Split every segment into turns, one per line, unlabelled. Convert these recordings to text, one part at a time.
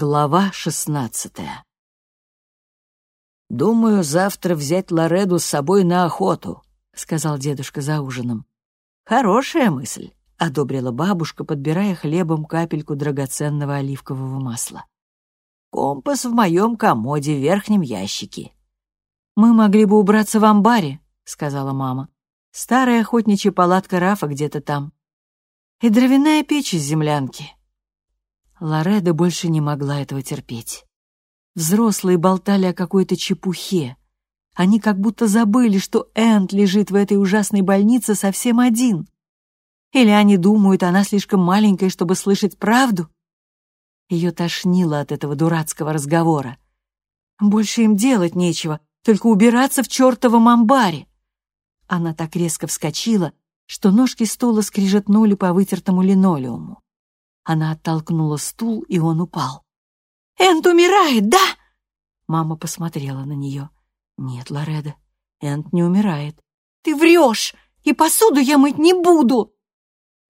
Глава шестнадцатая «Думаю, завтра взять Лореду с собой на охоту», — сказал дедушка за ужином. «Хорошая мысль», — одобрила бабушка, подбирая хлебом капельку драгоценного оливкового масла. «Компас в моем комоде в верхнем ящике». «Мы могли бы убраться в амбаре», — сказала мама. «Старая охотничья палатка Рафа где-то там. И дровяная печь из землянки». Лореда больше не могла этого терпеть. Взрослые болтали о какой-то чепухе. Они как будто забыли, что Энд лежит в этой ужасной больнице совсем один. Или они думают, она слишком маленькая, чтобы слышать правду? Ее тошнило от этого дурацкого разговора. Больше им делать нечего, только убираться в чертовом амбаре. Она так резко вскочила, что ножки стула скрижетнули по вытертому линолеуму. Она оттолкнула стул, и он упал. «Энд умирает, да?» Мама посмотрела на нее. «Нет, Лореда, Энд не умирает». «Ты врешь! И посуду я мыть не буду!»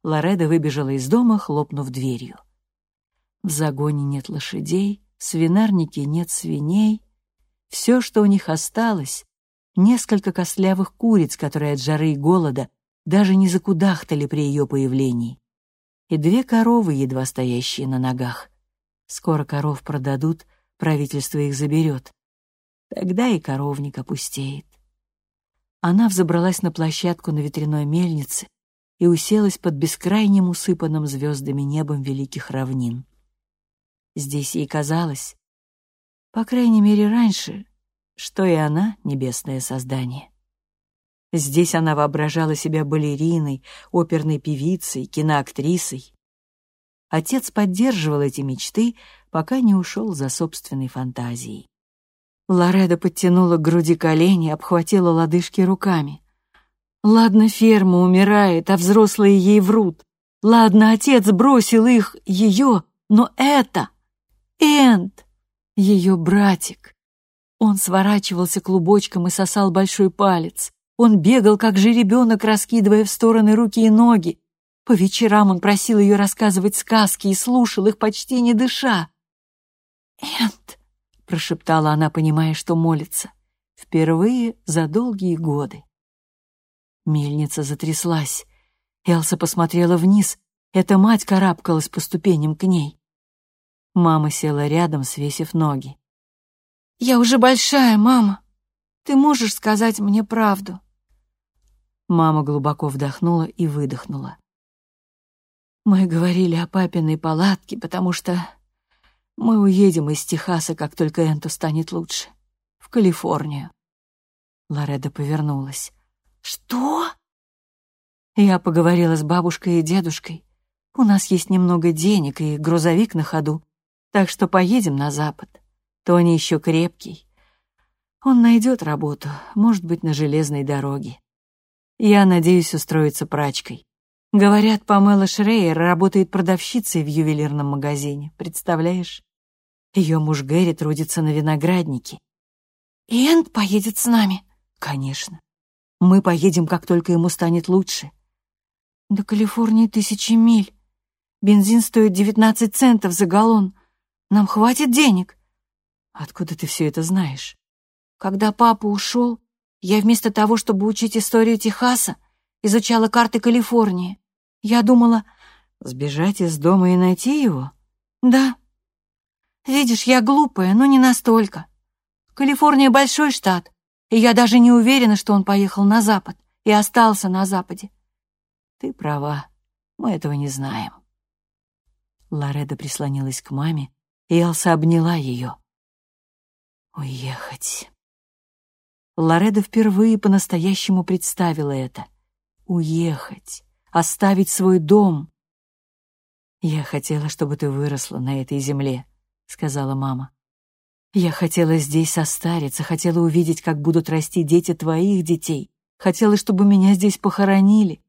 Лореда выбежала из дома, хлопнув дверью. В загоне нет лошадей, в свинарнике нет свиней. Все, что у них осталось, несколько костлявых куриц, которые от жары и голода даже не закудахтали при ее появлении и две коровы, едва стоящие на ногах. Скоро коров продадут, правительство их заберет. Тогда и коровник опустеет. Она взобралась на площадку на ветряной мельнице и уселась под бескрайним усыпанным звездами небом великих равнин. Здесь ей казалось, по крайней мере раньше, что и она — небесное создание. Здесь она воображала себя балериной, оперной певицей, киноактрисой. Отец поддерживал эти мечты, пока не ушел за собственной фантазией. Лореда подтянула к груди колени, обхватила лодыжки руками. Ладно, ферма умирает, а взрослые ей врут. Ладно, отец бросил их, ее, но это... Энд, ее братик. Он сворачивался клубочком и сосал большой палец. Он бегал, как жеребенок, раскидывая в стороны руки и ноги. По вечерам он просил ее рассказывать сказки и слушал их, почти не дыша. «Энд», — прошептала она, понимая, что молится, впервые за долгие годы. Мельница затряслась. Элса посмотрела вниз. Эта мать карабкалась по ступеням к ней. Мама села рядом, свесив ноги. «Я уже большая, мама. Ты можешь сказать мне правду?» Мама глубоко вдохнула и выдохнула. Мы говорили о папиной палатке, потому что мы уедем из Техаса, как только Энту станет лучше. В Калифорнию. Лореда повернулась. «Что?» Я поговорила с бабушкой и дедушкой. У нас есть немного денег и грузовик на ходу, так что поедем на запад. Тони еще крепкий. Он найдет работу, может быть, на железной дороге. Я надеюсь устроиться прачкой. Говорят, Памела Шрейер работает продавщицей в ювелирном магазине, представляешь? Ее муж Гэри трудится на винограднике. Энд поедет с нами? Конечно. Мы поедем, как только ему станет лучше. До Калифорнии тысячи миль. Бензин стоит девятнадцать центов за галлон. Нам хватит денег. Откуда ты все это знаешь? Когда папа ушел, я вместо того, чтобы учить историю Техаса, изучала карты Калифорнии. Я думала, сбежать из дома и найти его? Да. Видишь, я глупая, но не настолько. Калифорния — большой штат, и я даже не уверена, что он поехал на запад и остался на западе. Ты права, мы этого не знаем. Лореда прислонилась к маме, и Элса обняла ее. Уехать. Лореда впервые по-настоящему представила это. Уехать, оставить свой дом. «Я хотела, чтобы ты выросла на этой земле», — сказала мама. «Я хотела здесь состариться, хотела увидеть, как будут расти дети твоих детей, хотела, чтобы меня здесь похоронили.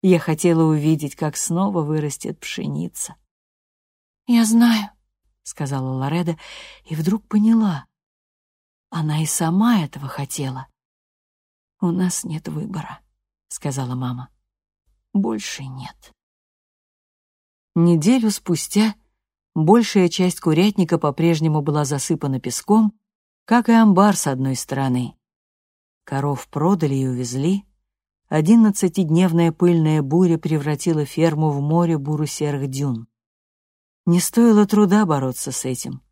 Я хотела увидеть, как снова вырастет пшеница». «Я знаю», — сказала Лореда, и вдруг поняла. Она и сама этого хотела. «У нас нет выбора», — сказала мама. «Больше нет». Неделю спустя Большая часть курятника по-прежнему была засыпана песком, как и амбар с одной стороны. Коров продали и увезли. Одиннадцатидневная пыльная буря превратила ферму в море буру-серых дюн. Не стоило труда бороться с этим,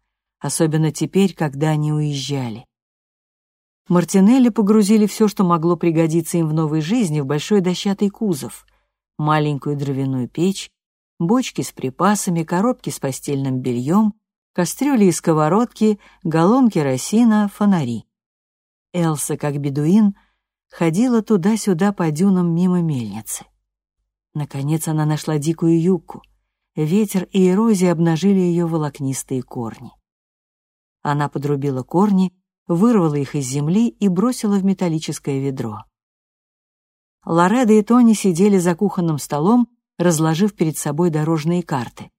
особенно теперь, когда они уезжали. Мартинелли погрузили все, что могло пригодиться им в новой жизни, в большой дощатый кузов, маленькую дровяную печь, бочки с припасами, коробки с постельным бельем, кастрюли и сковородки, галлон керосина, фонари. Элса, как бедуин, ходила туда-сюда по дюнам мимо мельницы. Наконец она нашла дикую юбку. Ветер и эрозия обнажили ее волокнистые корни. Она подрубила корни, вырвала их из земли и бросила в металлическое ведро. Лореда и Тони сидели за кухонным столом, разложив перед собой дорожные карты.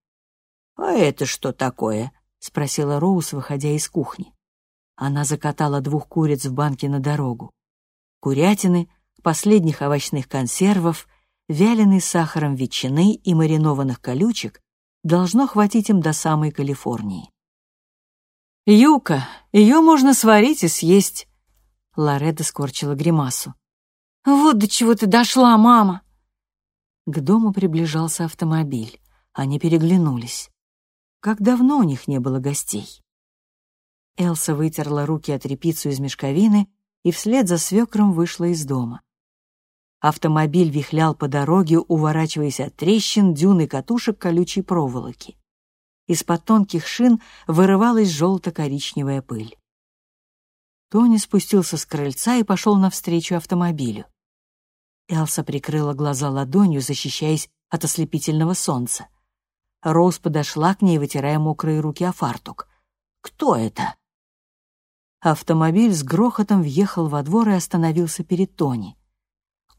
«А это что такое?» — спросила Роуз, выходя из кухни.
Она закатала двух куриц в банке на дорогу. Курятины, последних овощных консервов, вяленой сахаром ветчины и маринованных колючек должно хватить им до самой Калифорнии. «Юка, ее можно сварить и съесть», — Лоредо скорчила гримасу.
«Вот до чего ты дошла, мама!»
К дому приближался автомобиль. Они переглянулись. Как давно у них не было гостей? Элса вытерла руки от репицу из мешковины и вслед за свекром вышла из дома. Автомобиль вихлял по дороге, уворачиваясь от трещин, дюн и катушек колючей проволоки. Из-под тонких шин вырывалась желто-коричневая пыль. Тони спустился с крыльца и пошел навстречу автомобилю. Элса прикрыла глаза ладонью, защищаясь от ослепительного солнца. Роуз подошла к ней, вытирая мокрые руки о фартук. «Кто это?» Автомобиль с грохотом въехал во двор и остановился перед Тони.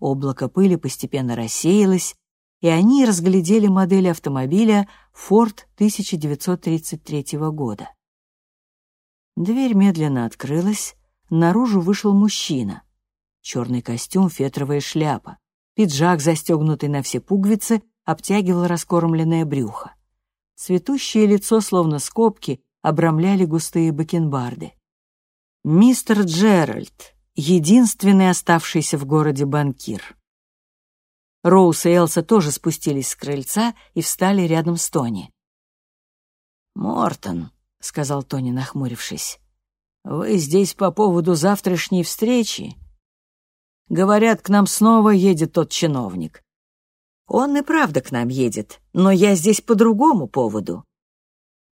Облако пыли постепенно рассеялось, и они разглядели модель автомобиля Ford 1933 года. Дверь медленно открылась, наружу вышел мужчина. Черный костюм, фетровая шляпа, пиджак, застегнутый на все пуговицы, обтягивал раскормленное брюхо. Цветущее лицо, словно скобки, обрамляли густые бакенбарды. Мистер Джеральд, единственный оставшийся в городе банкир. Роуз и Элса тоже спустились с крыльца и встали рядом с Тони.
«Мортон», — сказал Тони, нахмурившись, — «вы здесь по поводу завтрашней встречи?» «Говорят, к нам снова едет тот чиновник». «Он и правда к нам едет, но я здесь по другому поводу.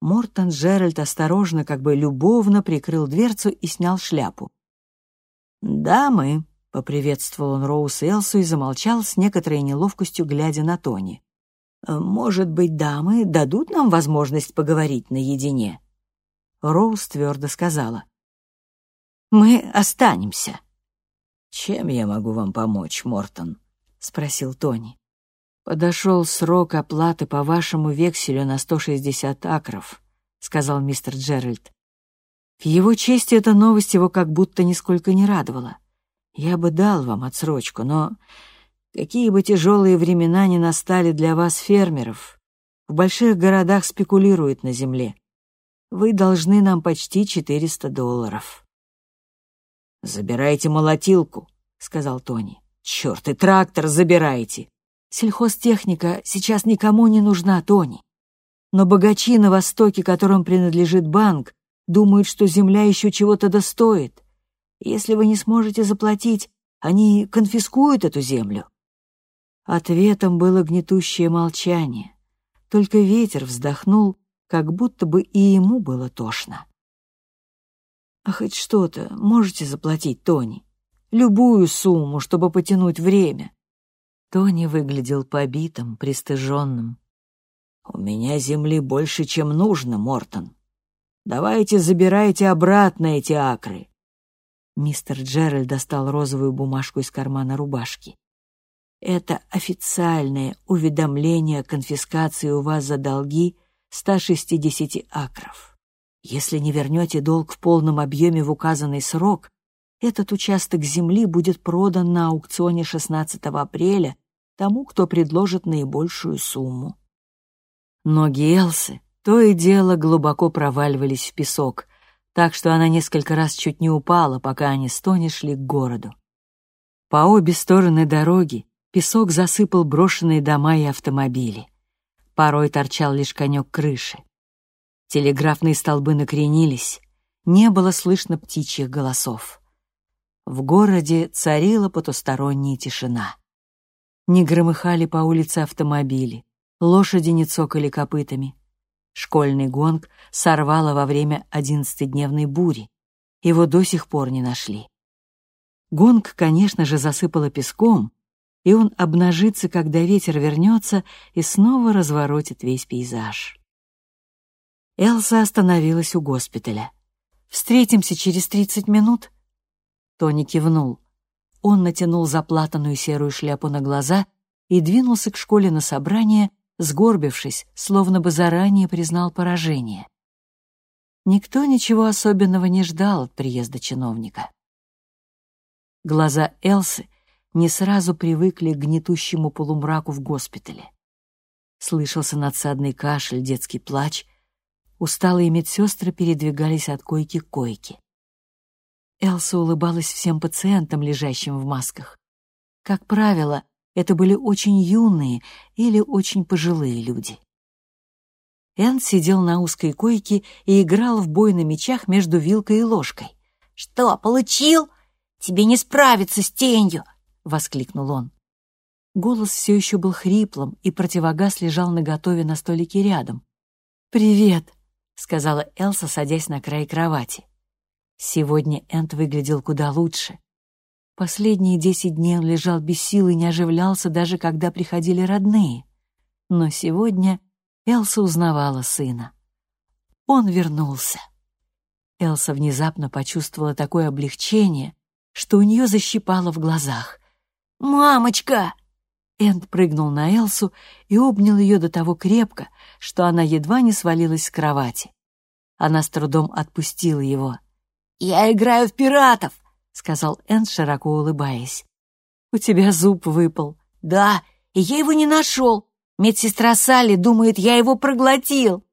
Мортон Джеральд осторожно, как бы любовно прикрыл дверцу и снял шляпу.
«Дамы», —
поприветствовал он Роуз и Элсу и замолчал с некоторой неловкостью, глядя на Тони.
«Может быть, дамы дадут нам возможность поговорить наедине?»
Роуз твердо сказала.
«Мы останемся». «Чем я могу вам помочь, Мортон?» — спросил Тони.
«Подошел срок оплаты по вашему векселю на 160 акров», — сказал мистер Джеральд. В его чести эта новость его как будто нисколько не радовала. «Я бы дал вам отсрочку, но какие бы тяжелые времена ни настали для вас, фермеров, в больших городах спекулируют на земле. Вы должны нам почти 400 долларов».
«Забирайте молотилку», — сказал Тони. «Черт, и трактор забирайте!»
Сельхозтехника сейчас никому не нужна, Тони. Но богачи на Востоке, которым принадлежит банк, думают, что земля еще чего-то достоит. Если вы не сможете заплатить, они конфискуют эту землю. Ответом было гнетущее молчание. Только ветер вздохнул, как будто бы и ему было тошно. «А хоть что-то можете заплатить, Тони? Любую сумму, чтобы потянуть время. Тони выглядел побитым, пристыженным.
«У меня земли больше, чем нужно, Мортон. Давайте забирайте обратно эти акры».
Мистер Джеральд достал розовую бумажку из кармана рубашки. «Это официальное уведомление о конфискации у вас за долги 160 акров. Если не вернете долг в полном объеме в указанный срок, этот участок земли будет продан на аукционе 16 апреля тому, кто предложит наибольшую сумму. Ноги Элсы, то и дело глубоко проваливались в песок, так что она несколько раз чуть не упала, пока они с Тони шли к городу. По обе стороны дороги песок засыпал брошенные дома и автомобили. Порой торчал лишь конек крыши. Телеграфные столбы накренились, не было слышно птичьих голосов. В городе царила потусторонняя тишина. Не громыхали по улице автомобили, лошади не цокали копытами. Школьный гонг сорвало во время одиннадцатидневной бури. Его до сих пор не нашли. Гонг, конечно же, засыпало песком, и он обнажится, когда ветер вернется и снова разворотит весь пейзаж. Элса остановилась у госпиталя. «Встретимся через тридцать минут?» Тони кивнул. Он натянул заплатанную серую шляпу на глаза и двинулся к школе на собрание, сгорбившись, словно бы заранее признал поражение. Никто ничего особенного не ждал от приезда чиновника. Глаза Элсы не сразу привыкли к гнетущему полумраку в госпитале. Слышался надсадный кашель, детский плач. Усталые медсестры передвигались от койки к койке. Элса улыбалась всем пациентам, лежащим в масках. Как правило, это были очень юные или очень пожилые люди. Энн сидел на узкой койке и играл в бой на мечах между вилкой и ложкой.
«Что, получил? Тебе не справиться с тенью!»
— воскликнул он. Голос все еще был хриплым, и противогаз лежал наготове на столике рядом. «Привет», — сказала Элса, садясь на край кровати. Сегодня Энт выглядел куда лучше. Последние десять дней он лежал без сил и не оживлялся, даже когда приходили родные. Но сегодня Элса узнавала сына. Он вернулся. Элса внезапно почувствовала такое облегчение, что у нее защипало в глазах.
«Мамочка!»
Энд прыгнул на Элсу и обнял ее до того крепко, что она едва не свалилась с кровати. Она с трудом отпустила его.
«Я играю в пиратов!» — сказал Энд, широко улыбаясь.
«У тебя зуб выпал».
«Да, и я его не нашел. Медсестра Салли думает, я его проглотил».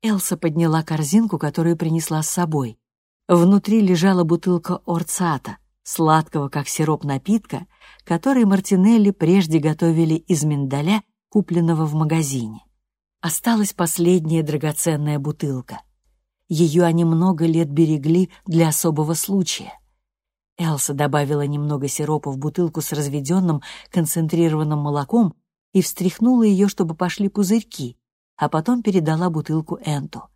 Элса подняла корзинку, которую принесла с собой. Внутри лежала бутылка орцата, сладкого, как сироп напитка, который Мартинелли прежде готовили из миндаля, купленного в магазине. Осталась последняя драгоценная бутылка. Ее они много лет берегли для особого случая. Элса добавила немного сиропа в бутылку с разведенным концентрированным молоком и встряхнула ее, чтобы пошли пузырьки, а потом передала бутылку Энту.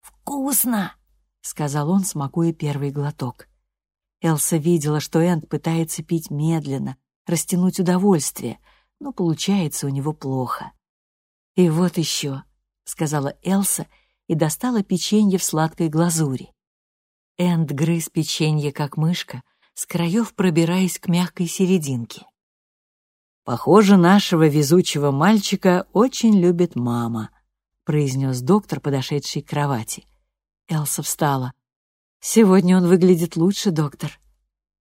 «Вкусно!» — сказал он, смакуя первый глоток.
Элса видела, что Энд пытается пить медленно, растянуть удовольствие, но получается у него плохо. «И вот еще», — сказала Элса и достала печенье в сладкой глазури. Энд грыз печенье, как мышка, с краев пробираясь к мягкой серединке. «Похоже, нашего везучего мальчика очень любит мама», — произнес доктор, подошедший к кровати. Элса встала. Сегодня он выглядит лучше, доктор.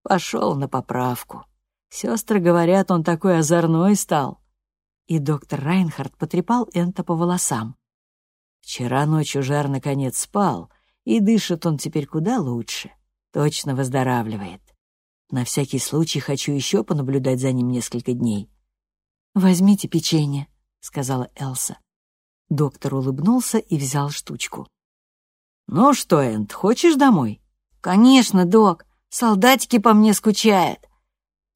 Пошел на поправку. Сестры говорят, он такой озорной стал. И доктор Райнхард потрепал Энта по волосам. Вчера ночью жар наконец спал, и дышит он теперь куда лучше. Точно выздоравливает. На всякий случай хочу еще понаблюдать за ним несколько дней. «Возьмите печенье», — сказала Элса. Доктор улыбнулся и взял штучку. «Ну что, Энд, хочешь домой?»
«Конечно, док. Солдатики по мне скучают».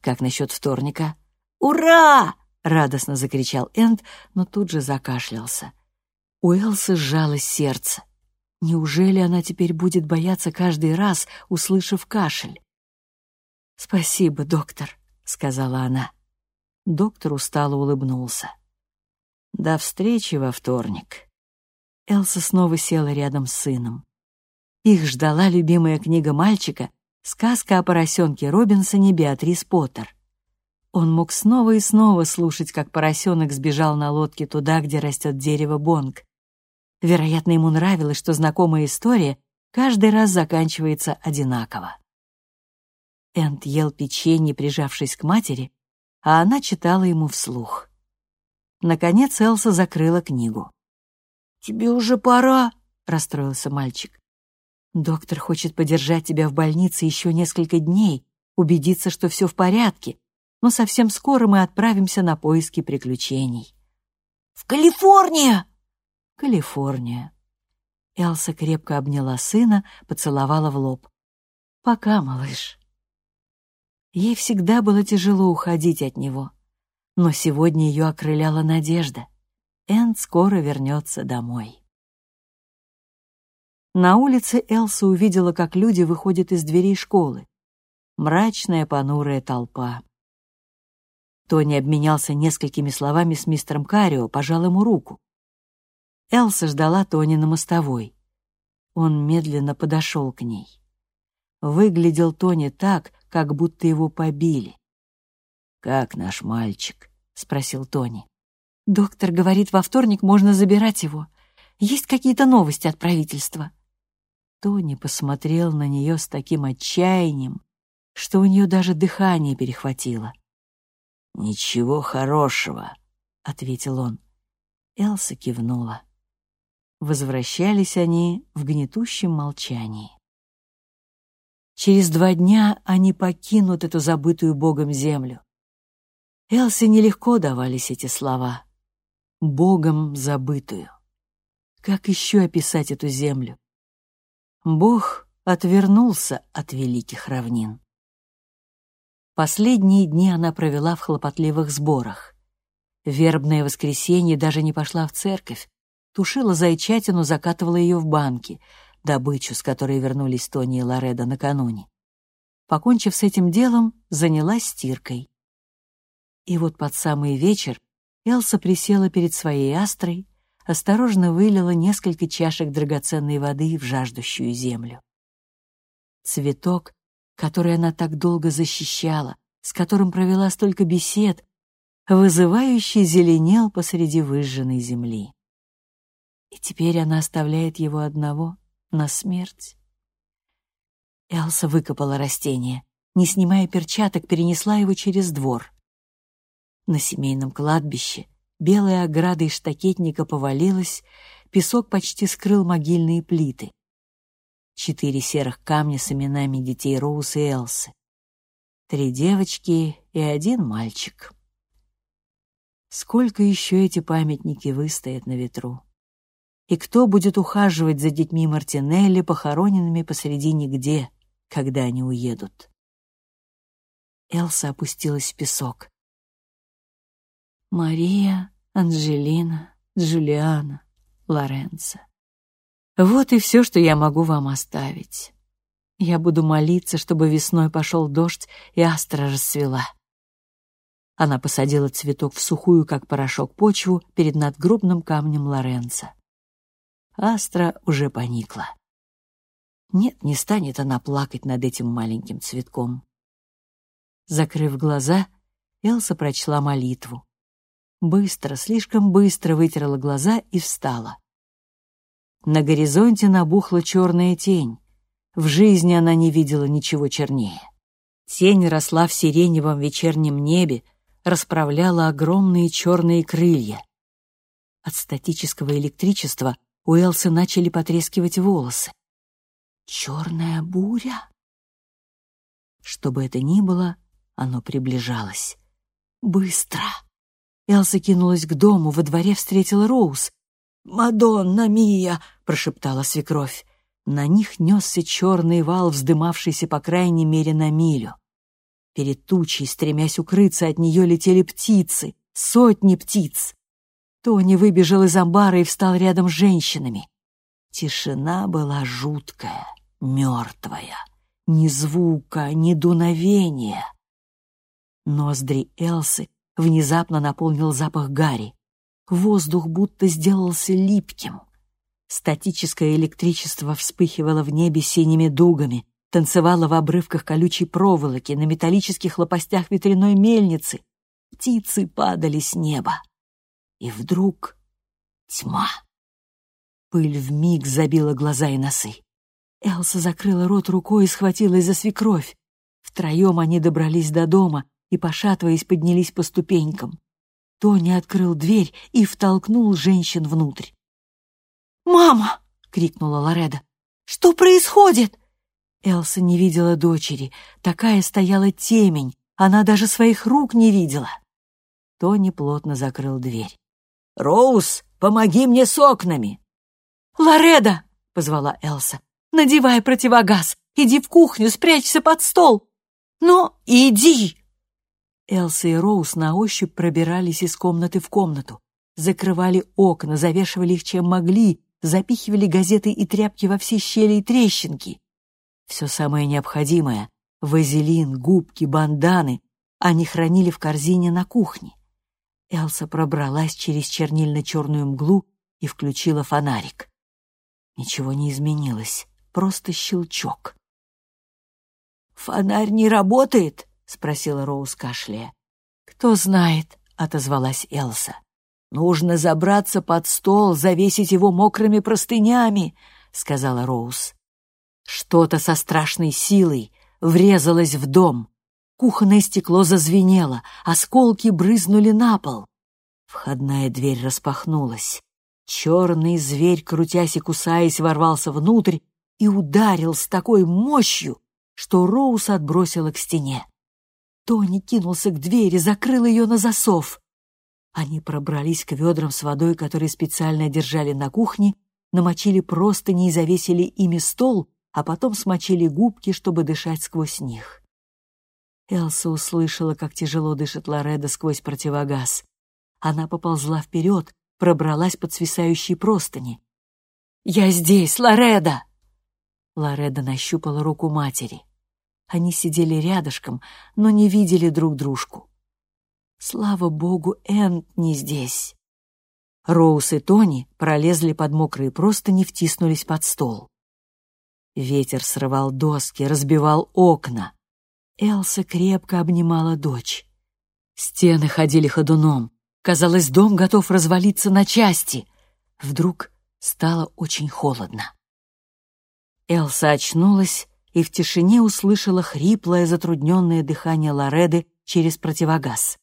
«Как насчет вторника?»
«Ура!»
— радостно закричал Энд, но тут же закашлялся. У Элсы сжалось сердце. Неужели она теперь будет бояться каждый раз, услышав кашель? «Спасибо, доктор», — сказала она. Доктор устало улыбнулся. «До встречи во вторник». Элса снова села рядом с сыном. Их ждала любимая книга мальчика «Сказка о поросенке Робинсоне Беатрис Поттер». Он мог снова и снова слушать, как поросенок сбежал на лодке туда, где растет дерево Бонг. Вероятно, ему нравилось, что знакомая история каждый раз заканчивается одинаково. Энд ел печенье, прижавшись к матери, а она читала ему вслух. Наконец Элса закрыла книгу.
«Тебе уже пора», — расстроился мальчик.
«Доктор хочет подержать тебя в больнице еще несколько дней, убедиться, что все в порядке, но совсем скоро мы отправимся на поиски приключений».
«В Калифорнию!»
«Калифорния». Элса крепко обняла сына, поцеловала в лоб. «Пока, малыш». Ей всегда было тяжело уходить от него, но сегодня ее окрыляла надежда. Энд скоро вернется домой. На улице Элса увидела, как люди выходят из дверей школы. Мрачная, понурая толпа. Тони обменялся несколькими словами с мистером Карио, пожал ему руку. Элса ждала Тони на мостовой. Он медленно подошел к ней. Выглядел Тони так, как будто его побили. «Как наш мальчик?» — спросил Тони. «Доктор говорит, во вторник можно забирать его. Есть какие-то новости от правительства?» Тони посмотрел на нее с таким отчаянием, что у нее даже дыхание перехватило. «Ничего хорошего», — ответил он. Элса кивнула. Возвращались они в гнетущем молчании. Через два дня они покинут эту забытую Богом землю. Элсе нелегко давались эти слова. Богом забытую. Как еще описать эту землю? Бог отвернулся от великих равнин. Последние дни она провела в хлопотливых сборах. Вербное воскресенье даже не пошла в церковь, тушила зайчатину, закатывала ее в банки, добычу, с которой вернулись Тони и Лореда накануне. Покончив с этим делом, занялась стиркой. И вот под самый вечер Элса присела перед своей астрой, осторожно вылила несколько чашек драгоценной воды в жаждущую землю. Цветок, который она так долго защищала, с которым провела столько бесед, вызывающе зеленел посреди выжженной земли. И теперь она оставляет его одного на смерть. Элса выкопала растение, не снимая перчаток, перенесла его через двор. На семейном кладбище белая ограда из штакетника повалилась, песок почти скрыл могильные плиты. Четыре серых камня с именами детей Роуз и Элсы. Три девочки и один мальчик. Сколько еще эти памятники выстоят на ветру? И кто будет ухаживать за детьми Мартинелли, похороненными посреди нигде, когда они уедут? Элса опустилась в песок. Мария, Анжелина, Джулиана, Лоренцо. Вот и все, что я могу вам оставить. Я буду молиться, чтобы весной пошел дождь и астра расцвела. Она посадила цветок в сухую, как порошок, почву перед надгробным камнем Лоренца. Астра уже поникла. Нет, не станет она плакать над этим маленьким цветком. Закрыв глаза, Элса прочла молитву. Быстро, слишком быстро вытерла глаза и встала. На горизонте набухла черная тень. В жизни она не видела ничего чернее. Тень росла в сиреневом вечернем небе, расправляла огромные черные крылья. От статического электричества у Элсы начали потрескивать волосы. Черная буря? Что бы это ни было, оно приближалось. Быстро. Элса кинулась к дому, во дворе встретила Роуз. «Мадонна Мия!» — прошептала свекровь. На них несся черный вал, вздымавшийся по крайней мере на милю. Перед тучей, стремясь укрыться от нее, летели птицы, сотни птиц. Тони выбежал из амбара и встал рядом с женщинами. Тишина была жуткая, мертвая. Ни звука, ни дуновения. Ноздри Элсы внезапно наполнил запах гари. Воздух будто сделался липким. Статическое электричество вспыхивало в небе синими дугами, танцевало в обрывках колючей проволоки, на металлических лопастях ветряной мельницы. Птицы падали с неба. И вдруг тьма. Пыль вмиг забила глаза и носы. Элса закрыла рот рукой и схватилась за свекровь. Втроем они добрались до дома и, пошатываясь, поднялись по ступенькам. Тони открыл дверь и втолкнул женщин внутрь.
«Мама!» — крикнула Лореда. «Что происходит?»
Элса не видела дочери. Такая стояла темень. Она даже своих рук не видела. Тони плотно закрыл дверь.
«Роуз, помоги мне с окнами!»
«Лореда!» — позвала Элса. «Надевай противогаз! Иди в кухню, спрячься под стол!» «Ну, иди!»
Элса и Роуз на ощупь пробирались из комнаты в комнату. Закрывали окна, завешивали их чем могли, запихивали газеты и тряпки во все щели и трещинки. Все самое необходимое — вазелин, губки, банданы — они хранили в корзине на кухне. Элса пробралась через чернильно-черную мглу и включила фонарик. Ничего не изменилось, просто щелчок.
«Фонарь не работает?» — спросила Роуз кашляя.
«Кто знает», — отозвалась Элса.
«Нужно забраться под стол, завесить его мокрыми простынями», — сказала Роуз.
Что-то со страшной силой врезалось в дом. Кухонное стекло зазвенело, осколки брызнули на пол. Входная дверь распахнулась. Черный зверь, крутясь и кусаясь, ворвался внутрь и ударил с такой мощью, что Роуз отбросила к стене. Тони кинулся к двери, закрыл ее на засов. Они пробрались к ведрам с водой, которые специально держали на кухне, намочили простыни и завесили ими стол, а потом смочили губки, чтобы дышать сквозь них. Элса услышала, как тяжело дышит Лореда сквозь противогаз. Она поползла вперед, пробралась под свисающие простыни. «Я здесь, Лореда!» Лореда нащупала руку матери. Они сидели рядышком, но не видели друг дружку. Слава богу, Энн не здесь. Роуз и Тони пролезли под мокрые простыни, втиснулись под стол. Ветер срывал доски, разбивал окна. Элса крепко обнимала дочь. Стены ходили ходуном. Казалось, дом готов развалиться на части. Вдруг стало очень холодно. Элса очнулась и в тишине услышала хриплое, затрудненное дыхание Лореды через противогаз.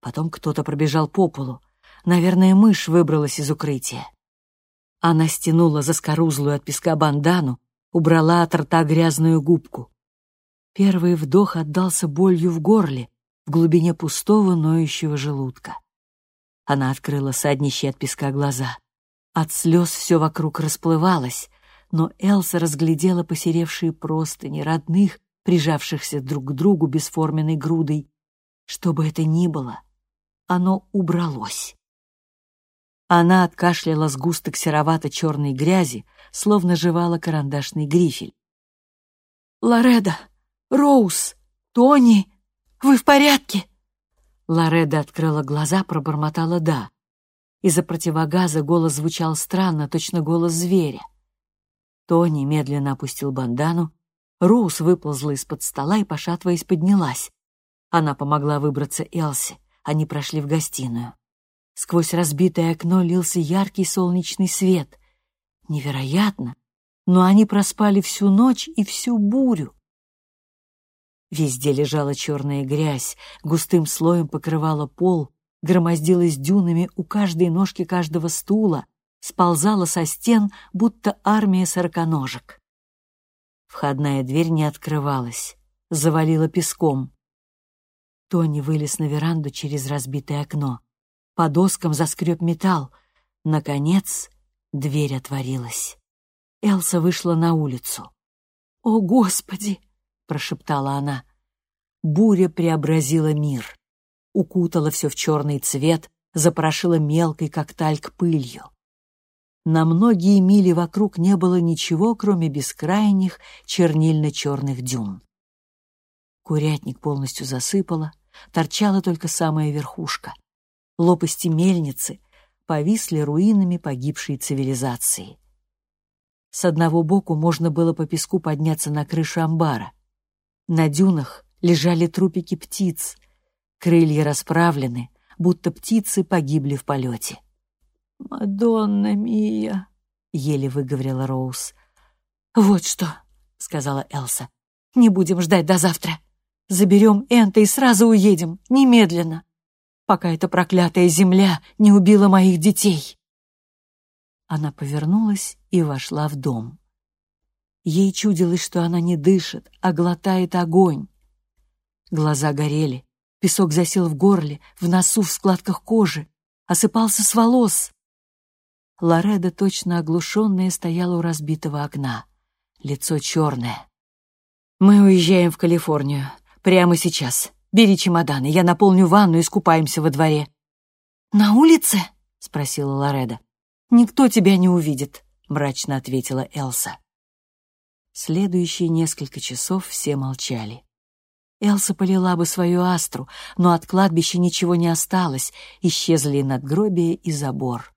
Потом кто-то пробежал по полу. Наверное, мышь выбралась из укрытия. Она стянула заскорузлую от песка бандану, убрала от рта грязную губку. Первый вдох отдался болью в горле, в глубине пустого ноющего желудка. Она открыла саднищие от песка глаза. От слез все вокруг расплывалось, но Элса разглядела посеревшие простыни родных, прижавшихся друг к другу бесформенной грудой. Что бы это ни было, оно убралось. Она откашляла сгусток серовато-черной грязи, словно жевала карандашный грифель. «Лореда! Роуз! Тони! Вы в порядке?» Лореда открыла глаза, пробормотала «да». Из-за противогаза голос звучал странно, точно голос зверя. Тони медленно опустил бандану, Роуз выползла из-под стола и, пошатываясь, поднялась. Она помогла выбраться Элси. Они прошли в гостиную. Сквозь разбитое окно лился яркий солнечный свет. Невероятно, но они проспали всю ночь и всю бурю. Везде лежала черная грязь, густым слоем покрывала пол, громоздилась дюнами у каждой ножки каждого стула, сползала со стен, будто армия сороконожек. Входная дверь не открывалась, завалила песком. Тони вылез на веранду через разбитое окно. По доскам заскреб металл. Наконец, дверь отворилась. Элса вышла на улицу. «О, Господи!» — прошептала она. Буря преобразила мир. Укутала все в черный цвет, запорошила мелкой, как тальк, пылью. На многие мили вокруг не было ничего, кроме бескрайних чернильно-черных дюн. Курятник полностью засыпала, торчала только самая верхушка лопасти мельницы повисли руинами погибшей цивилизации. С одного боку можно было по песку подняться на крышу амбара. На дюнах лежали трупики птиц, крылья расправлены, будто птицы погибли в полете. «Мадонна Мия!» — еле выговорила Роуз. «Вот что!» — сказала Элса. «Не будем ждать до завтра. Заберем Энта и сразу уедем, немедленно» пока эта проклятая земля не убила моих детей. Она повернулась и вошла в дом. Ей чудилось, что она не дышит, а глотает огонь. Глаза горели, песок засел в горле, в носу, в складках кожи, осыпался с волос. Лореда, точно оглушенная, стояла у разбитого окна. Лицо черное. «Мы уезжаем в Калифорнию. Прямо сейчас. Бери чемоданы, я наполню ванну и скупаемся во дворе».
«На улице?»
— спросила Лореда. «Никто тебя не увидит», — мрачно ответила Элса. Следующие несколько часов все молчали. Элса полила бы свою астру, но от кладбища ничего не осталось, исчезли и надгробие, и забор.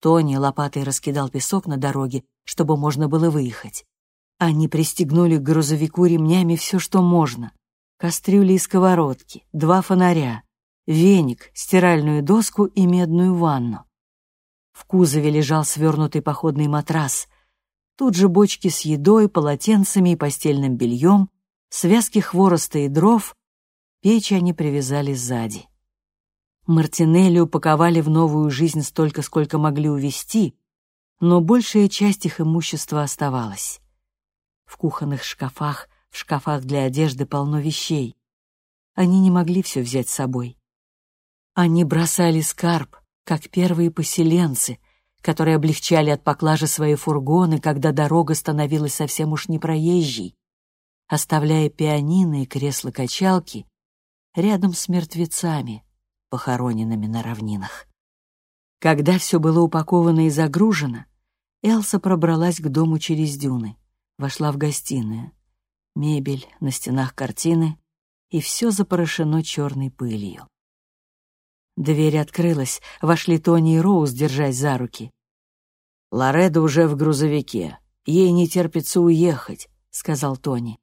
Тони лопатой раскидал песок на дороге, чтобы можно было выехать. Они пристегнули к грузовику ремнями все, что можно. Кастрюли и сковородки, два фонаря, веник, стиральную доску и медную ванну. В кузове лежал свернутый походный матрас. Тут же бочки с едой, полотенцами и постельным бельем, связки хвороста и дров, печь они привязали сзади. Мартинелли упаковали в новую жизнь столько, сколько могли увезти, но большая часть их имущества оставалась. В кухонных шкафах, в шкафах для одежды полно вещей. Они не могли все взять с собой. Они бросали скарб, как первые поселенцы, которые облегчали от поклажи свои фургоны, когда дорога становилась совсем уж непроезжей, оставляя пианино и кресла-качалки рядом с мертвецами, похороненными на равнинах. Когда все было упаковано и загружено, Элса пробралась к дому через дюны, вошла в гостиную. Мебель, на стенах картины, и все запорошено черной пылью. Дверь открылась, вошли Тони и Роуз, держась за руки.
«Лоредо уже в грузовике. Ей не терпится уехать», — сказал Тони.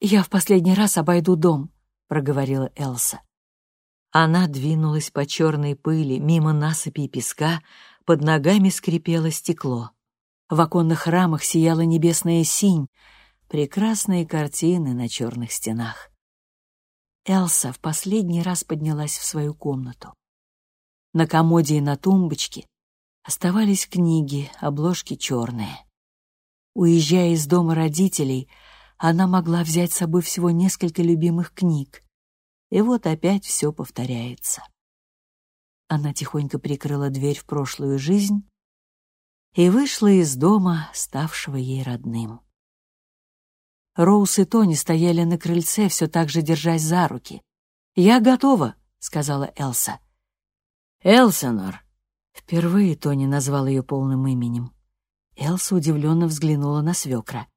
«Я в последний раз обойду дом», — проговорила Элса.
Она двинулась по черной пыли, мимо насыпи и песка, под ногами скрипело стекло. В оконных рамах сияла небесная синь, прекрасные картины на черных стенах. Элса в последний раз поднялась в свою комнату. На комоде и на тумбочке оставались книги, обложки черные. Уезжая из дома родителей, она могла взять с собой всего несколько любимых книг. И вот опять все повторяется. Она тихонько прикрыла дверь в прошлую жизнь и вышла из дома, ставшего ей родным. Роуз и Тони стояли на крыльце, все так же держась за руки. «Я готова», — сказала Элса.
«Элсонор».
Впервые Тони назвал ее полным именем. Элса удивленно взглянула на свекра.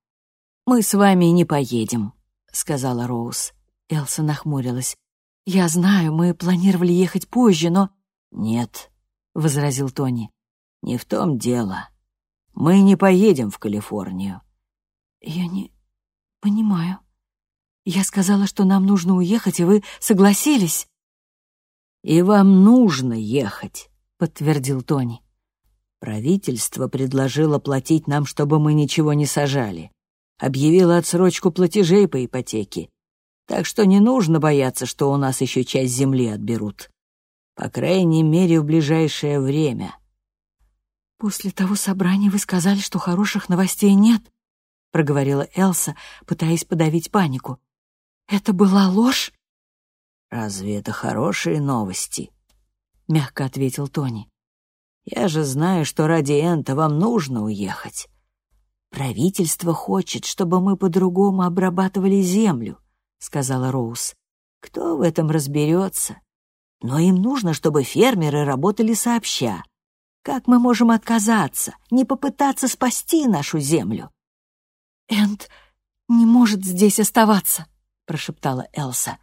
«Мы с вами не поедем», — сказала Роуз.
Элса нахмурилась. «Я знаю, мы планировали ехать позже, но...»
«Нет», —
возразил Тони.
«Не в том дело. Мы не поедем в Калифорнию».
«Я не понимаю. Я сказала, что нам нужно уехать, и вы согласились».
«И вам нужно ехать», — подтвердил Тони.
«Правительство предложило платить нам, чтобы мы ничего не сажали объявила отсрочку платежей по ипотеке. Так что не нужно бояться, что у нас еще часть земли отберут. По крайней мере, в ближайшее время.
«После того собрания вы сказали, что хороших новостей нет», — проговорила Элса, пытаясь подавить панику. «Это была ложь?»
«Разве это хорошие новости?»
— мягко ответил Тони.
«Я же знаю, что ради Энта вам нужно уехать.
«Правительство хочет, чтобы мы по-другому обрабатывали землю», — сказала Роуз. «Кто в этом разберется? Но им нужно, чтобы фермеры работали сообща. Как мы можем отказаться, не попытаться спасти нашу землю?»
«Энд не может здесь оставаться», — прошептала Элса.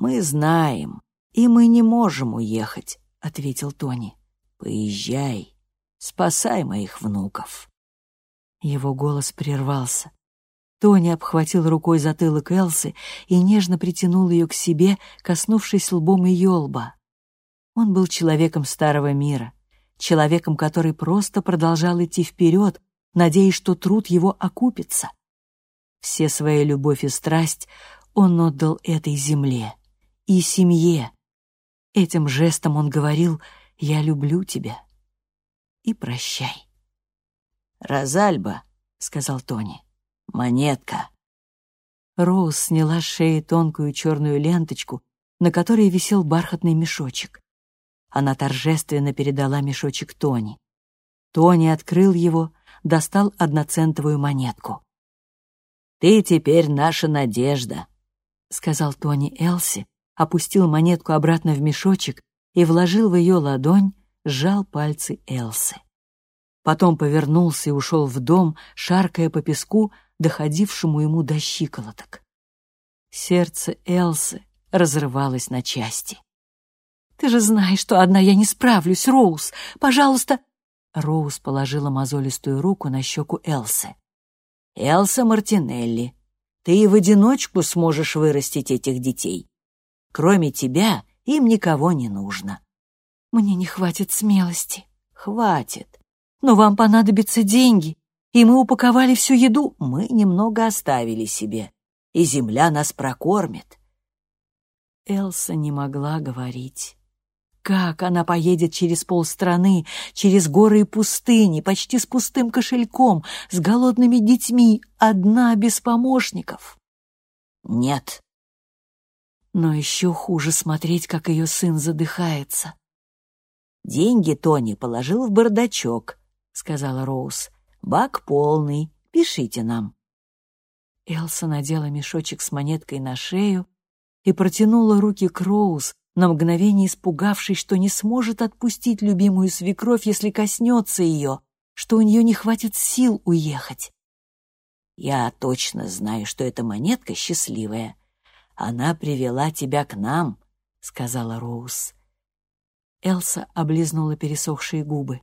«Мы знаем, и мы не можем уехать», — ответил Тони. «Поезжай, спасай моих внуков».
Его голос прервался. Тони обхватил рукой затылок Элсы и нежно притянул ее к себе, коснувшись лбом ее лба. Он был человеком старого мира, человеком, который просто продолжал идти вперед, надеясь, что труд его окупится. Все свои любовь и страсть он отдал этой земле и семье. Этим жестом он говорил «Я люблю тебя». и прощай. «Розальба», — сказал Тони, — «монетка». Роуз сняла с шеи тонкую черную ленточку, на которой висел бархатный мешочек. Она торжественно передала мешочек Тони. Тони открыл его, достал одноцентовую монетку. «Ты теперь наша надежда», — сказал Тони Элси, опустил монетку обратно в мешочек и вложил в ее ладонь, сжал пальцы Элсы. Потом повернулся и ушел в дом, шаркая по песку, доходившему ему до щиколоток. Сердце Элсы разрывалось на части.
«Ты же знаешь, что одна я не справлюсь, Роуз. Пожалуйста...»
Роуз положила мозолистую руку на щеку Элсы. «Элса Мартинелли, ты и в одиночку сможешь вырастить этих детей. Кроме тебя им никого не нужно».
«Мне не хватит смелости».
«Хватит.
Но вам понадобятся деньги, и мы упаковали всю еду.
Мы немного оставили себе, и земля нас прокормит». Элса не могла говорить. Как она поедет через полстраны, через горы и пустыни, почти с пустым кошельком, с голодными детьми, одна без помощников? Нет. Но еще хуже смотреть, как ее сын задыхается. «Деньги Тони положил в бардачок», — сказала Роуз. «Бак полный. Пишите нам». Элса надела мешочек с монеткой на шею и протянула руки к Роуз, на мгновение испугавшись, что не сможет отпустить любимую свекровь, если коснется ее, что у нее не хватит сил уехать. «Я точно знаю, что эта монетка счастливая. Она привела тебя к нам», — сказала Роуз. Элса облизнула пересохшие губы.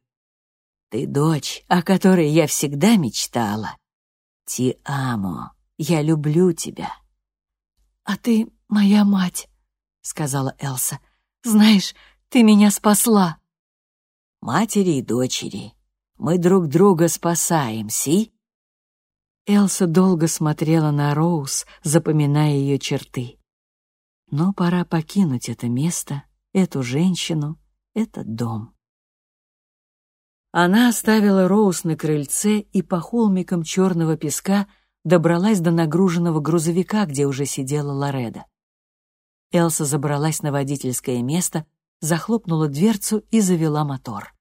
«Ты дочь, о которой я всегда мечтала. Ти амо, я люблю тебя».
«А ты моя мать», сказала Элса. «Знаешь, ты меня спасла!»
«Матери и дочери, мы друг друга спасаем, си?» Элса долго смотрела на Роуз, запоминая ее черты. Но пора покинуть это место, эту женщину, этот дом. Она оставила Роуз на крыльце и по холмикам черного песка добралась до нагруженного грузовика, где уже сидела Лореда. Элса забралась на водительское место, захлопнула дверцу и завела мотор.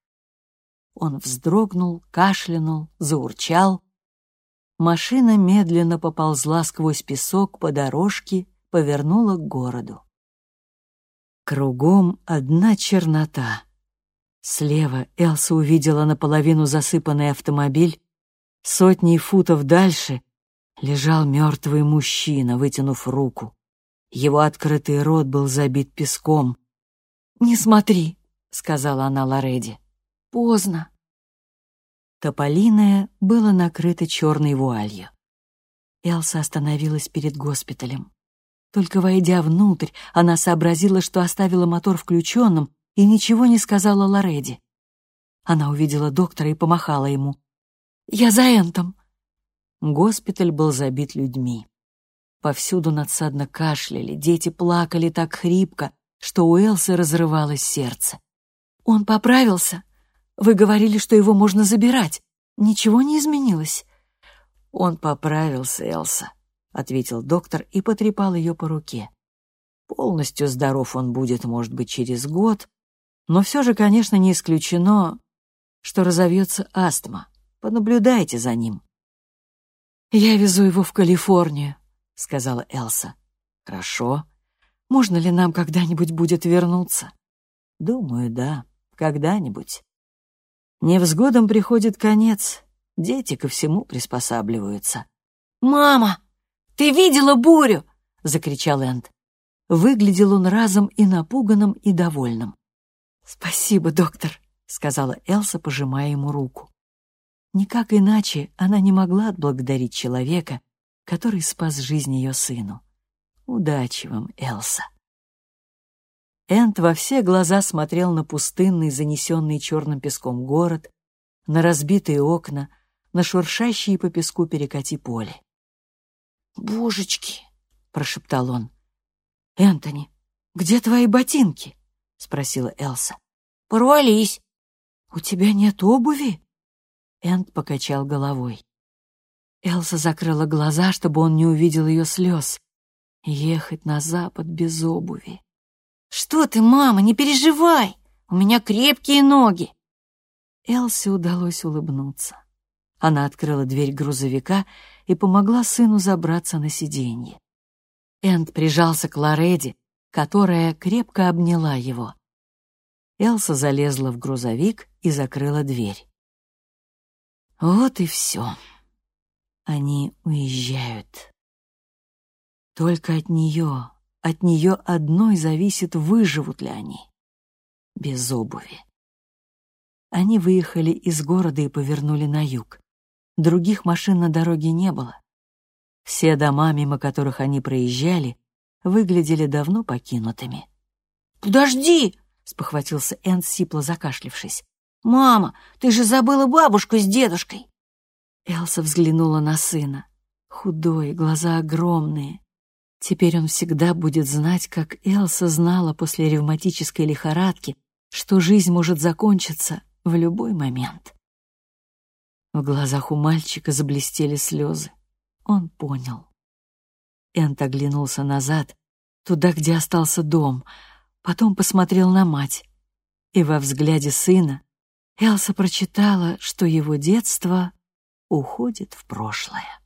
Он вздрогнул, кашлянул, заурчал. Машина медленно поползла сквозь песок по дорожке, повернула к городу. Кругом одна чернота. Слева Элса увидела наполовину засыпанный автомобиль. Сотни футов дальше лежал мертвый мужчина, вытянув руку. Его открытый рот был забит песком.
«Не смотри», — сказала она Лореди. «Поздно».
Тополиное было накрыто черной вуалью. Элса остановилась перед госпиталем. Только войдя внутрь, она сообразила, что оставила мотор включенным и ничего не сказала Лореди. Она увидела доктора и помахала ему.
«Я за Энтом».
Госпиталь был забит людьми. Повсюду надсадно кашляли, дети плакали так хрипко, что у Элсы разрывалось сердце.
«Он поправился? Вы говорили, что его можно забирать. Ничего не изменилось?»
«Он поправился, Элса», — ответил доктор и потрепал ее по руке. «Полностью здоров он будет, может быть, через год, но все же, конечно, не исключено, что разовьется астма. Понаблюдайте за ним».
«Я везу его в Калифорнию», —
сказала Элса. «Хорошо.
Можно ли нам когда-нибудь будет вернуться?»
«Думаю, да, когда-нибудь. Невзгодам приходит конец, дети ко всему приспосабливаются».
«Мама, ты видела бурю?» — закричал Энд.
Выглядел он разом и напуганным, и довольным.
«Спасибо, доктор», — сказала Элса, пожимая ему руку.
Никак иначе она не могла отблагодарить человека, который спас жизнь ее сыну. Удачи вам, Элса. Энд во все глаза смотрел на пустынный, занесенный черным песком город, на разбитые окна, на шуршащие по песку перекати поле.
«Божечки!» — прошептал он.
«Энтони, где твои ботинки?» — спросила Элса.
«Порвались». «У тебя нет обуви?» Энд покачал головой. Элса закрыла глаза, чтобы он не увидел ее слез. Ехать на запад без обуви.
«Что ты, мама, не переживай! У меня крепкие ноги!»
Элсе удалось улыбнуться. Она открыла дверь грузовика и помогла сыну забраться на сиденье. Энд прижался к Лореди, которая крепко обняла его. Элса залезла в грузовик и закрыла дверь. Вот и все. Они уезжают. Только от нее, от нее одной зависит, выживут ли они. Без обуви. Они выехали из города и повернули на юг. Других машин на дороге не было. Все дома, мимо которых они проезжали, выглядели давно покинутыми.
«Подожди!» — спохватился Энн, сипло закашлившись. «Мама, ты же забыла бабушку с дедушкой!»
Элса взглянула на сына. Худой, глаза огромные. Теперь он всегда будет знать, как Элса знала после ревматической лихорадки, что жизнь может закончиться в любой момент. В глазах у мальчика заблестели слезы. Он понял. Энт оглянулся назад, туда, где остался дом, потом посмотрел на мать. И во взгляде сына Элса прочитала, что его детство уходит в прошлое.